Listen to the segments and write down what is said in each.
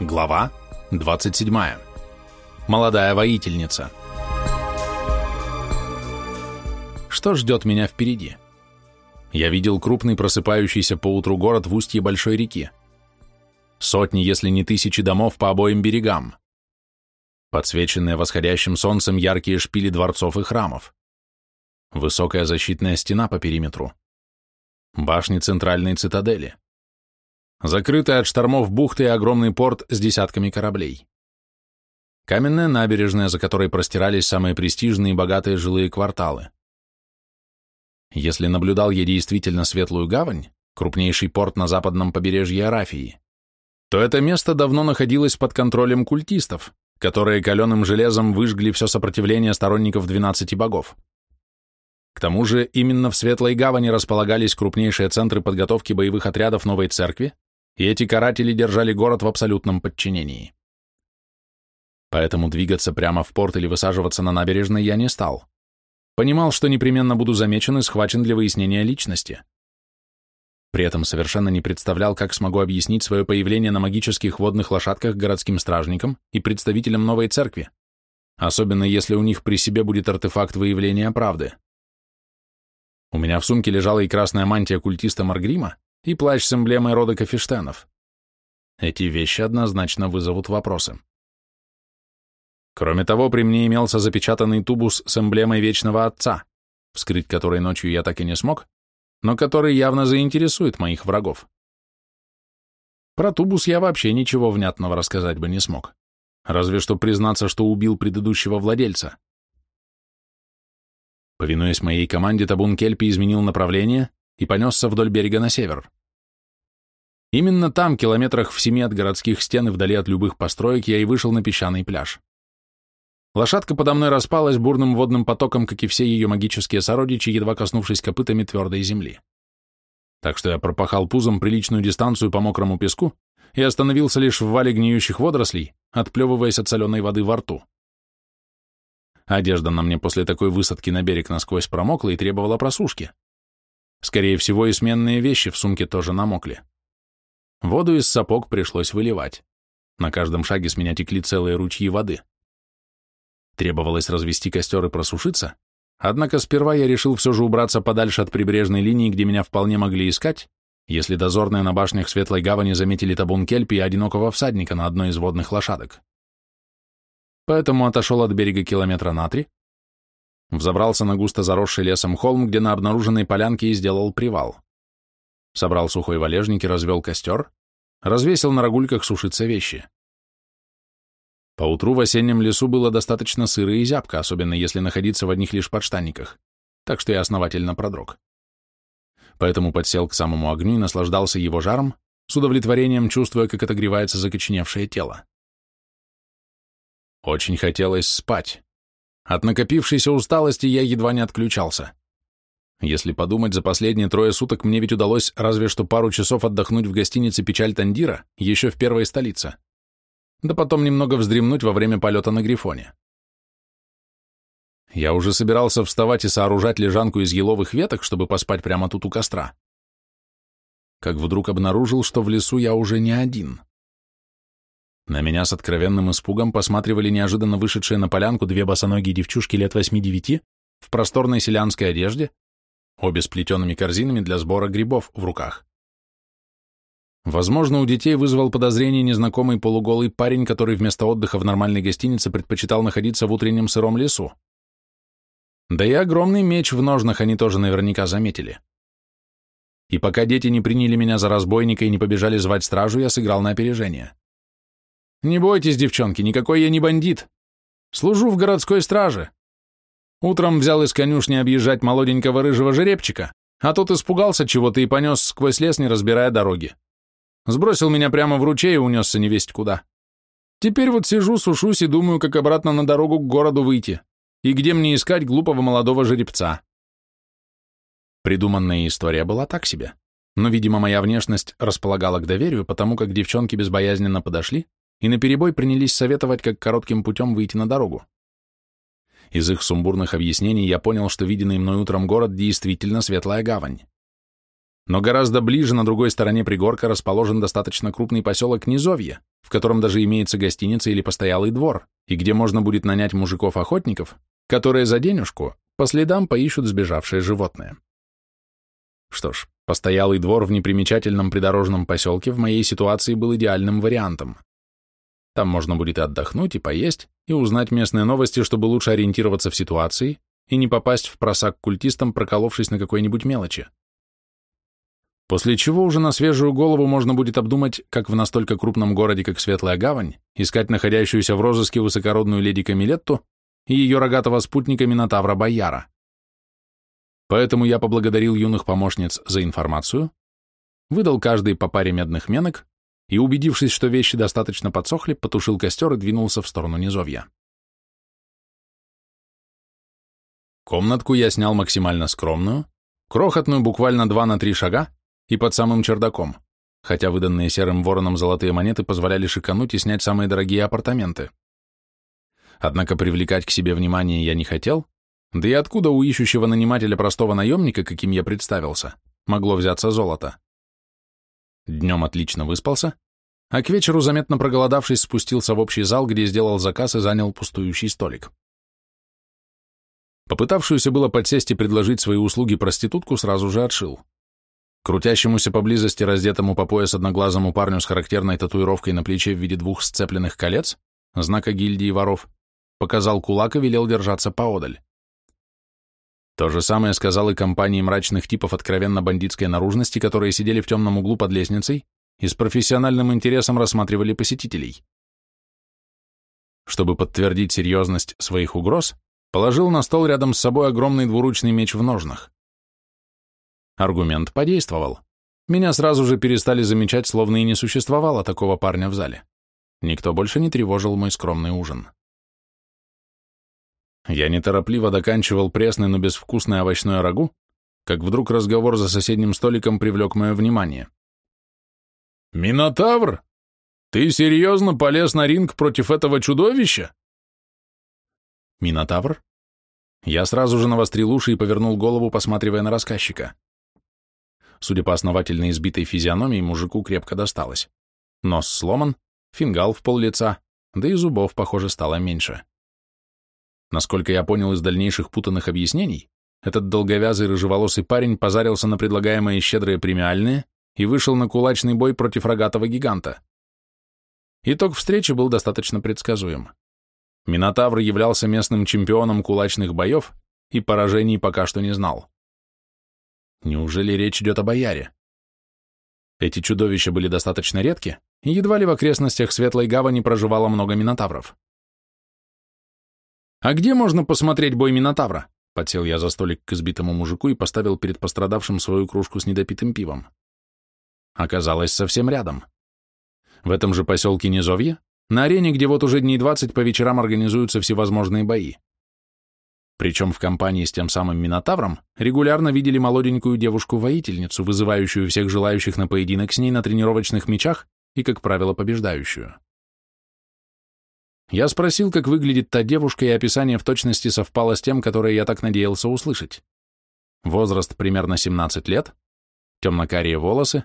Глава 27. Молодая воительница. Что ждет меня впереди? Я видел крупный просыпающийся поутру город в устье большой реки. Сотни, если не тысячи домов по обоим берегам. Подсвеченные восходящим солнцем яркие шпили дворцов и храмов. Высокая защитная стена по периметру. Башни центральной цитадели закрытая от штормов бухта и огромный порт с десятками кораблей. Каменная набережная, за которой простирались самые престижные и богатые жилые кварталы. Если наблюдал я действительно светлую гавань, крупнейший порт на западном побережье Арафии, то это место давно находилось под контролем культистов, которые каленым железом выжгли все сопротивление сторонников двенадцати богов. К тому же именно в Светлой Гавани располагались крупнейшие центры подготовки боевых отрядов новой церкви, и эти каратели держали город в абсолютном подчинении. Поэтому двигаться прямо в порт или высаживаться на набережной я не стал. Понимал, что непременно буду замечен и схвачен для выяснения личности. При этом совершенно не представлял, как смогу объяснить свое появление на магических водных лошадках городским стражникам и представителям новой церкви, особенно если у них при себе будет артефакт выявления правды. У меня в сумке лежала и красная мантия культиста Маргрима, и плащ с эмблемой рода Кафештенов. Эти вещи однозначно вызовут вопросы. Кроме того, при мне имелся запечатанный тубус с эмблемой Вечного Отца, вскрыть который ночью я так и не смог, но который явно заинтересует моих врагов. Про тубус я вообще ничего внятного рассказать бы не смог, разве что признаться, что убил предыдущего владельца. Повинуясь моей команде, табун Кельпи изменил направление и понесся вдоль берега на север. Именно там, километрах в семи от городских стен и вдали от любых построек, я и вышел на песчаный пляж. Лошадка подо мной распалась бурным водным потоком, как и все ее магические сородичи, едва коснувшись копытами твердой земли. Так что я пропахал пузом приличную дистанцию по мокрому песку и остановился лишь в вале гниющих водорослей, отплевываясь от соленой воды во рту. Одежда на мне после такой высадки на берег насквозь промокла и требовала просушки. Скорее всего, и сменные вещи в сумке тоже намокли. Воду из сапог пришлось выливать. На каждом шаге с меня текли целые ручьи воды. Требовалось развести костер и просушиться, однако сперва я решил все же убраться подальше от прибрежной линии, где меня вполне могли искать, если дозорные на башнях Светлой Гавани заметили табун кельпи и одинокого всадника на одной из водных лошадок. Поэтому отошел от берега километра на три, взобрался на густо заросший лесом холм, где на обнаруженной полянке и сделал привал. Собрал сухой валежник и развел костер, развесил на рогульках сушиться вещи. Поутру в осеннем лесу было достаточно сыро и зябко, особенно если находиться в одних лишь подштанниках, так что я основательно продрог. Поэтому подсел к самому огню и наслаждался его жаром, с удовлетворением чувствуя, как отогревается закоченевшее тело. Очень хотелось спать. От накопившейся усталости я едва не отключался. Если подумать, за последние трое суток мне ведь удалось разве что пару часов отдохнуть в гостинице «Печаль Тандира», еще в первой столице. Да потом немного вздремнуть во время полета на Грифоне. Я уже собирался вставать и сооружать лежанку из еловых веток, чтобы поспать прямо тут у костра. Как вдруг обнаружил, что в лесу я уже не один. На меня с откровенным испугом посматривали неожиданно вышедшие на полянку две босоногие девчушки лет восьми-девяти в просторной селянской одежде, обе с плетеными корзинами для сбора грибов в руках. Возможно, у детей вызвал подозрение незнакомый полуголый парень, который вместо отдыха в нормальной гостинице предпочитал находиться в утреннем сыром лесу. Да и огромный меч в ножнах они тоже наверняка заметили. И пока дети не приняли меня за разбойника и не побежали звать стражу, я сыграл на опережение. Не бойтесь, девчонки, никакой я не бандит. Служу в городской страже. Утром взял из конюшни объезжать молоденького рыжего жеребчика, а тот испугался чего-то и понес сквозь лес, не разбирая дороги. Сбросил меня прямо в ручей и унесся невесть куда. Теперь вот сижу, сушусь и думаю, как обратно на дорогу к городу выйти. И где мне искать глупого молодого жеребца? Придуманная история была так себе. Но, видимо, моя внешность располагала к доверию, потому как девчонки безбоязненно подошли, и наперебой принялись советовать, как коротким путем выйти на дорогу. Из их сумбурных объяснений я понял, что виденный мной утром город действительно светлая гавань. но гораздо ближе на другой стороне пригорка расположен достаточно крупный поселок Низовье, в котором даже имеется гостиница или постоялый двор, и где можно будет нанять мужиков-охотников, которые за денежку по следам поищут сбежавшее животное. Что ж, постоялый двор в непримечательном придорожном поселке в моей ситуации был идеальным вариантом. Там можно будет и отдохнуть, и поесть, и узнать местные новости, чтобы лучше ориентироваться в ситуации и не попасть в просак культистам, проколовшись на какой-нибудь мелочи. После чего уже на свежую голову можно будет обдумать, как в настолько крупном городе, как Светлая Гавань, искать находящуюся в розыске высокородную леди Камилетту и ее рогатого спутника Минотавра Бояра. Поэтому я поблагодарил юных помощниц за информацию, выдал каждой по паре медных менок и, убедившись, что вещи достаточно подсохли, потушил костер и двинулся в сторону низовья. Комнатку я снял максимально скромную, крохотную буквально 2 на 3 шага, и под самым чердаком, хотя выданные серым вороном золотые монеты позволяли шикануть и снять самые дорогие апартаменты. Однако привлекать к себе внимание я не хотел, да и откуда у ищущего нанимателя простого наемника, каким я представился, могло взяться золото? Днем отлично выспался, а к вечеру, заметно проголодавшись, спустился в общий зал, где сделал заказ и занял пустующий столик. Попытавшуюся было подсесть и предложить свои услуги проститутку сразу же отшил. Крутящемуся поблизости раздетому по пояс одноглазому парню с характерной татуировкой на плече в виде двух сцепленных колец, знака гильдии воров, показал кулак и велел держаться поодаль. То же самое сказал и компании мрачных типов откровенно бандитской наружности, которые сидели в темном углу под лестницей и с профессиональным интересом рассматривали посетителей. Чтобы подтвердить серьезность своих угроз, положил на стол рядом с собой огромный двуручный меч в ножнах. Аргумент подействовал. Меня сразу же перестали замечать, словно и не существовало такого парня в зале. Никто больше не тревожил мой скромный ужин. Я неторопливо доканчивал пресный, но безвкусный овощной рагу, как вдруг разговор за соседним столиком привлек мое внимание. «Минотавр? Ты серьезно полез на ринг против этого чудовища?» «Минотавр?» Я сразу же навострил уши и повернул голову, посматривая на рассказчика. Судя по основательно избитой физиономии, мужику крепко досталось. Нос сломан, фингал в пол лица, да и зубов, похоже, стало меньше. Насколько я понял из дальнейших путанных объяснений, этот долговязый рыжеволосый парень позарился на предлагаемые щедрые премиальные и вышел на кулачный бой против рогатого гиганта. Итог встречи был достаточно предсказуем. Минотавр являлся местным чемпионом кулачных боев и поражений пока что не знал. Неужели речь идет о бояре? Эти чудовища были достаточно редки, и едва ли в окрестностях Светлой Гавани проживало много минотавров. «А где можно посмотреть бой минотавра?» Подсел я за столик к избитому мужику и поставил перед пострадавшим свою кружку с недопитым пивом. Оказалось, совсем рядом. В этом же поселке Низовье, на арене, где вот уже дней двадцать по вечерам организуются всевозможные бои. Причем в компании с тем самым Минотавром регулярно видели молоденькую девушку-воительницу, вызывающую всех желающих на поединок с ней на тренировочных мечах и, как правило, побеждающую. Я спросил, как выглядит та девушка, и описание в точности совпало с тем, которое я так надеялся услышать. Возраст примерно 17 лет, темно-карие волосы,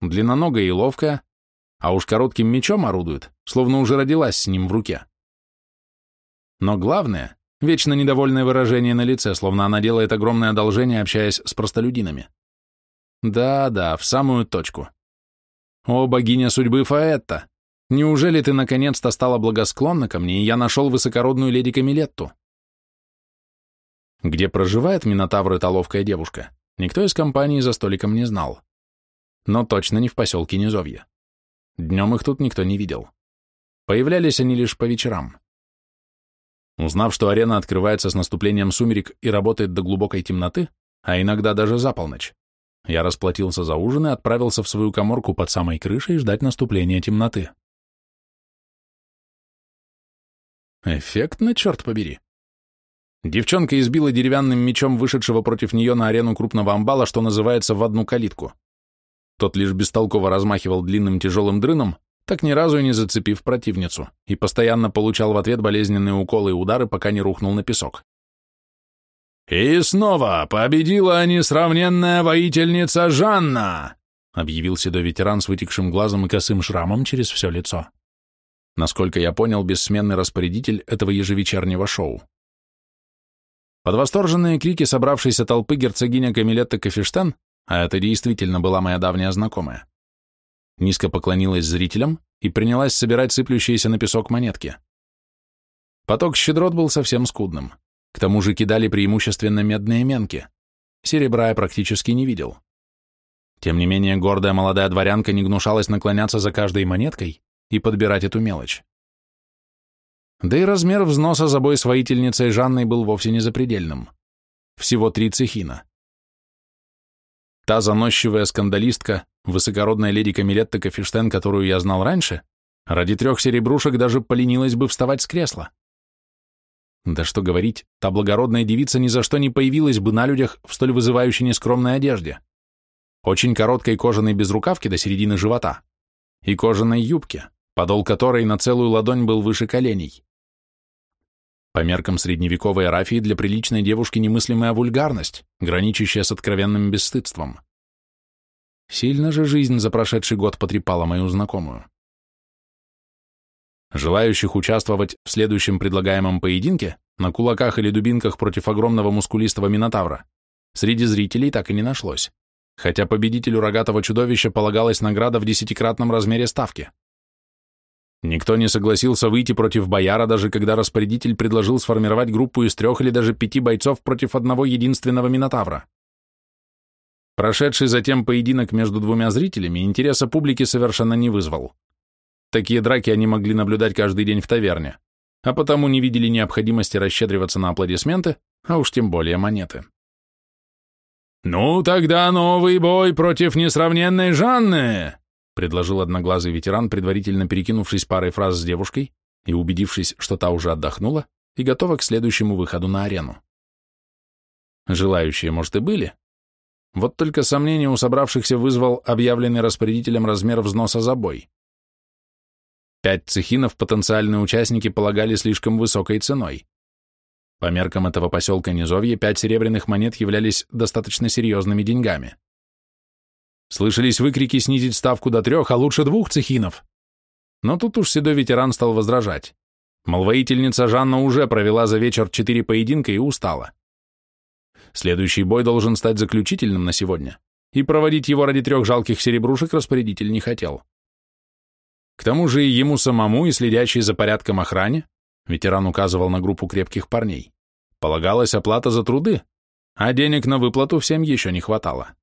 длинноногая и ловкая, а уж коротким мечом орудует, словно уже родилась с ним в руке. Но главное, Вечно недовольное выражение на лице, словно она делает огромное одолжение, общаясь с простолюдинами. Да-да, в самую точку. О, богиня судьбы Фаэтта! Неужели ты наконец-то стала благосклонна ко мне, и я нашел высокородную леди Камилетту? Где проживает Минотавр эта ловкая девушка, никто из компании за столиком не знал. Но точно не в поселке Низовье. Днем их тут никто не видел. Появлялись они лишь по вечерам. Узнав, что арена открывается с наступлением сумерек и работает до глубокой темноты, а иногда даже за полночь, я расплатился за ужин и отправился в свою коморку под самой крышей ждать наступления темноты. Эффектно, черт побери. Девчонка избила деревянным мечом вышедшего против нее на арену крупного амбала, что называется, в одну калитку. Тот лишь бестолково размахивал длинным тяжелым дрыном, так ни разу и не зацепив противницу, и постоянно получал в ответ болезненные уколы и удары, пока не рухнул на песок. «И снова победила несравненная воительница Жанна!» объявил седой ветеран с вытекшим глазом и косым шрамом через все лицо. Насколько я понял, бессменный распорядитель этого ежевечернего шоу. Под восторженные крики собравшейся толпы герцогиня Камилетта Кафештан, а это действительно была моя давняя знакомая, низко поклонилась зрителям и принялась собирать сыплющиеся на песок монетки. Поток щедрот был совсем скудным. К тому же кидали преимущественно медные менки. Серебра я практически не видел. Тем не менее, гордая молодая дворянка не гнушалась наклоняться за каждой монеткой и подбирать эту мелочь. Да и размер взноса за бой с воительницей Жанной был вовсе не запредельным. Всего три цехина. Та заносчивая скандалистка, высокородная леди Камилетта Кафештен, которую я знал раньше, ради трех серебрушек даже поленилась бы вставать с кресла. Да что говорить, та благородная девица ни за что не появилась бы на людях в столь вызывающей нескромной одежде. Очень короткой кожаной безрукавке до середины живота и кожаной юбке, подол которой на целую ладонь был выше коленей. По меркам средневековой арафии для приличной девушки немыслимая вульгарность, граничащая с откровенным бесстыдством. Сильно же жизнь за прошедший год потрепала мою знакомую. Желающих участвовать в следующем предлагаемом поединке на кулаках или дубинках против огромного мускулистого минотавра среди зрителей так и не нашлось, хотя победителю рогатого чудовища полагалась награда в десятикратном размере ставки. Никто не согласился выйти против бояра, даже когда распорядитель предложил сформировать группу из трех или даже пяти бойцов против одного единственного Минотавра. Прошедший затем поединок между двумя зрителями интереса публики совершенно не вызвал. Такие драки они могли наблюдать каждый день в таверне, а потому не видели необходимости расщедриваться на аплодисменты, а уж тем более монеты. «Ну, тогда новый бой против несравненной Жанны!» Предложил одноглазый ветеран, предварительно перекинувшись парой фраз с девушкой и убедившись, что та уже отдохнула и готова к следующему выходу на арену. Желающие, может, и были. Вот только сомнение у собравшихся вызвал объявленный распорядителем размер взноса за бой. Пять цехинов потенциальные участники полагали слишком высокой ценой. По меркам этого поселка Низовье пять серебряных монет являлись достаточно серьезными деньгами. Слышались выкрики снизить ставку до трех, а лучше двух цехинов. Но тут уж седой ветеран стал возражать. Мол, воительница Жанна уже провела за вечер четыре поединка и устала. Следующий бой должен стать заключительным на сегодня, и проводить его ради трех жалких серебрушек распорядитель не хотел. К тому же и ему самому, и следящий за порядком охране, ветеран указывал на группу крепких парней, полагалась оплата за труды, а денег на выплату всем еще не хватало.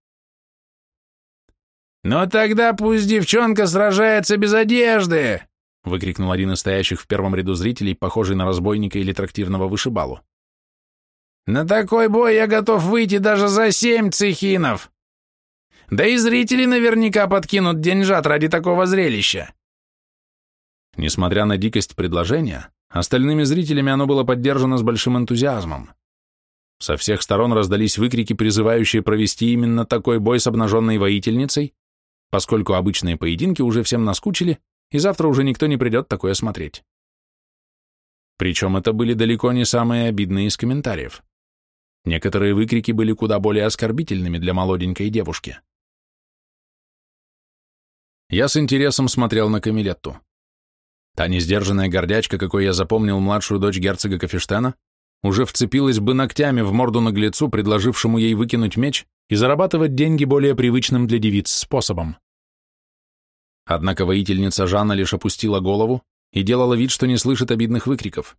«Но тогда пусть девчонка сражается без одежды!» выкрикнул один из стоящих в первом ряду зрителей, похожий на разбойника или трактирного вышибалу. «На такой бой я готов выйти даже за семь цехинов! Да и зрители наверняка подкинут деньжат ради такого зрелища!» Несмотря на дикость предложения, остальными зрителями оно было поддержано с большим энтузиазмом. Со всех сторон раздались выкрики, призывающие провести именно такой бой с обнаженной воительницей, поскольку обычные поединки уже всем наскучили, и завтра уже никто не придет такое смотреть. Причем это были далеко не самые обидные из комментариев. Некоторые выкрики были куда более оскорбительными для молоденькой девушки. Я с интересом смотрел на Камилетту. Та несдержанная гордячка, какой я запомнил младшую дочь герцога Кафештена, уже вцепилась бы ногтями в морду наглецу, предложившему ей выкинуть меч и зарабатывать деньги более привычным для девиц способом. Однако воительница Жанна лишь опустила голову и делала вид, что не слышит обидных выкриков.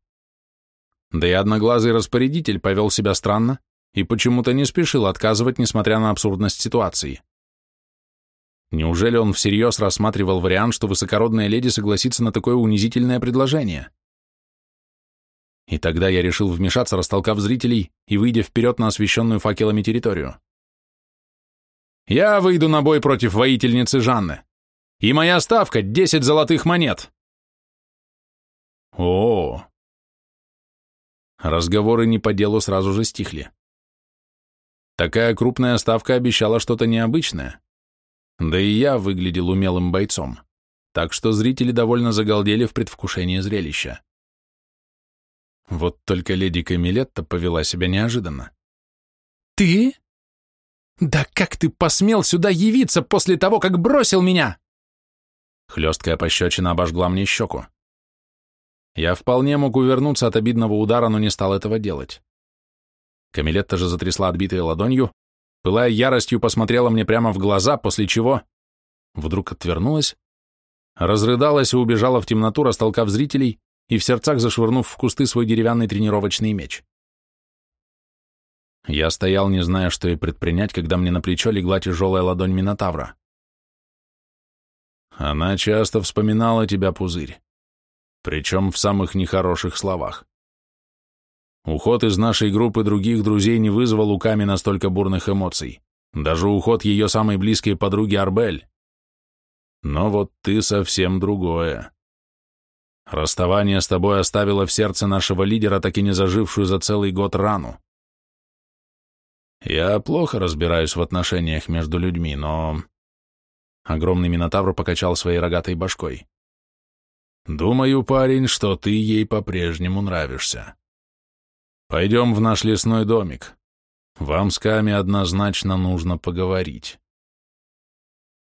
Да и одноглазый распорядитель повел себя странно и почему-то не спешил отказывать, несмотря на абсурдность ситуации. Неужели он всерьез рассматривал вариант, что высокородная леди согласится на такое унизительное предложение? И тогда я решил вмешаться, растолкав зрителей и выйдя вперед на освещенную факелами территорию. «Я выйду на бой против воительницы Жанны. И моя ставка — десять золотых монет. О, Разговоры не по делу сразу же стихли. Такая крупная ставка обещала что-то необычное. Да и я выглядел умелым бойцом, так что зрители довольно загалдели в предвкушении зрелища. Вот только леди Камилетта повела себя неожиданно. Ты? Да как ты посмел сюда явиться после того, как бросил меня? Хлесткая пощечина обожгла мне щеку. Я вполне мог увернуться от обидного удара, но не стал этого делать. Камилетта же затрясла отбитой ладонью, пылая яростью, посмотрела мне прямо в глаза, после чего вдруг отвернулась, разрыдалась и убежала в темноту, растолкав зрителей и в сердцах зашвырнув в кусты свой деревянный тренировочный меч. Я стоял, не зная, что и предпринять, когда мне на плечо легла тяжелая ладонь Минотавра. Она часто вспоминала тебя, Пузырь, причем в самых нехороших словах. Уход из нашей группы других друзей не вызвал у Ками настолько бурных эмоций, даже уход ее самой близкой подруги Арбель. Но вот ты совсем другое. Расставание с тобой оставило в сердце нашего лидера так и не зажившую за целый год рану. Я плохо разбираюсь в отношениях между людьми, но... Огромный Минотавр покачал своей рогатой башкой. Думаю, парень, что ты ей по-прежнему нравишься. Пойдем в наш лесной домик. Вам с Ками однозначно нужно поговорить.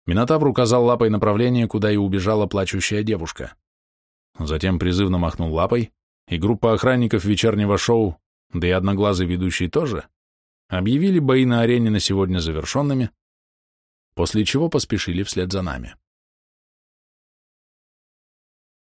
Минотавр указал лапой направление, куда и убежала плачущая девушка. Затем призывно махнул лапой, и группа охранников вечернего шоу, да и одноглазый ведущий тоже, объявили бои на арене на сегодня завершенными, после чего поспешили вслед за нами.